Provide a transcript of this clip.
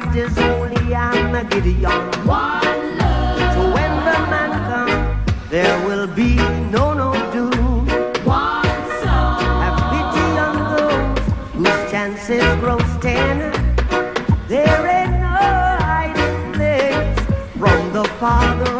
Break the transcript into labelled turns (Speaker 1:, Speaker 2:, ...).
Speaker 1: fight is holy Armageddon. One love. So when the man comes, there will be no no doom. One song. Have pity on those whose chances grow thinner. There ain't no hiding place from the Father.